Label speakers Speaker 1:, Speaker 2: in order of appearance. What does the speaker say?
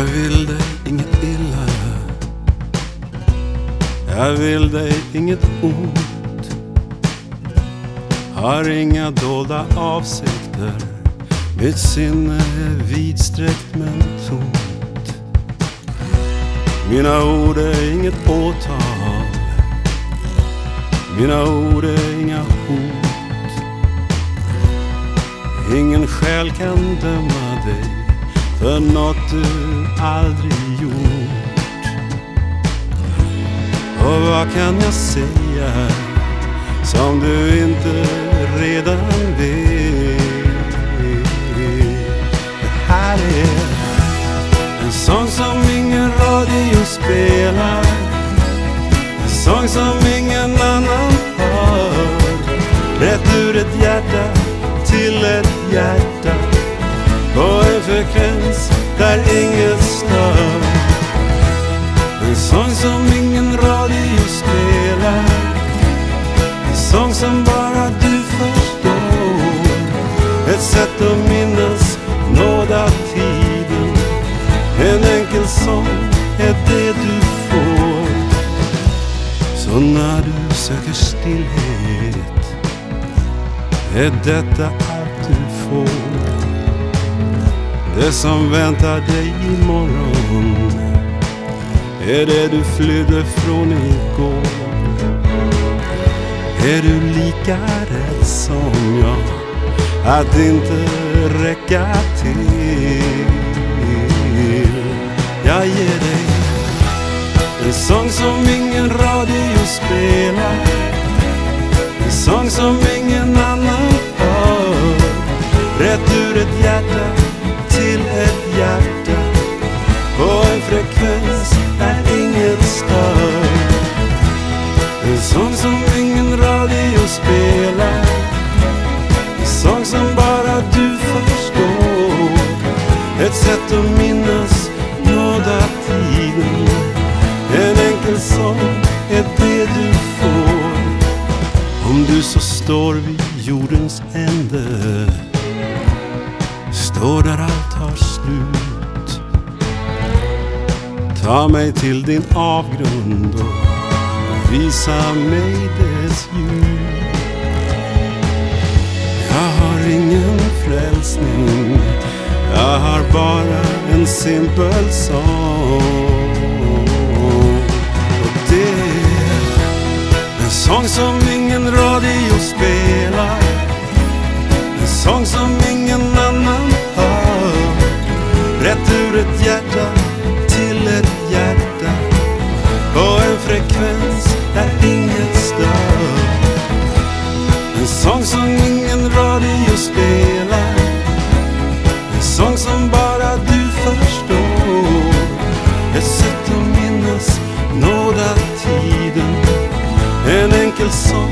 Speaker 1: Jag vill dig inget illa. Jag vill dig inget ont. Har inga dolda avsikter. Mitt sinne är vidsträckt men tomt. Mina ord är inget åtal. Mina ord är inga hot. Ingen själ kan döma dig för något du aldrig gjort. Och vad kan jag säga som du inte redan vet? Det här är en sång som ingen radio spelar. En sång som ingen annan hör. Rätt ur ett hjärta till ett hjärta frekvens där inget stör. En sång som ingen radio spelar. En sång som bara du förstår. Ett sätt att minnas nådatiden. En enkel sång är det du får. Så när du söker stillhet är detta allt du får. Det som väntar dig imorgon är det du flydde från igår. Är du lika rädd som jag att inte räcka till? Jag ger dig en sång som ingen radio spelar. En sång som ingen annan hör. Rätt ur ett hjärta En sång som ingen radio spelar. En sång som bara du förstår. Ett sätt att minnas nådatiden. En enkel sång är det du får. Om du så står vid jordens ände Står där allt tar slut Ta mig till din avgrund och visa mig dess djup. Jag har ingen frälsning. Jag har bara en simpel sång. Och det är en sång som ingen radio spelar. En sång som sång som bara du förstår. Ett sätt att minnas nåda tiden, en enkel sång